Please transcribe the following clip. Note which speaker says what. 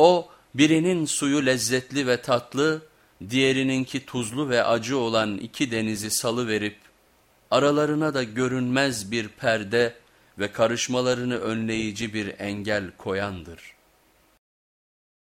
Speaker 1: O birinin suyu lezzetli ve tatlı, diğerininki tuzlu ve acı olan iki denizi salıverip, aralarına da görünmez bir perde ve karışmalarını önleyici bir engel koyandır.''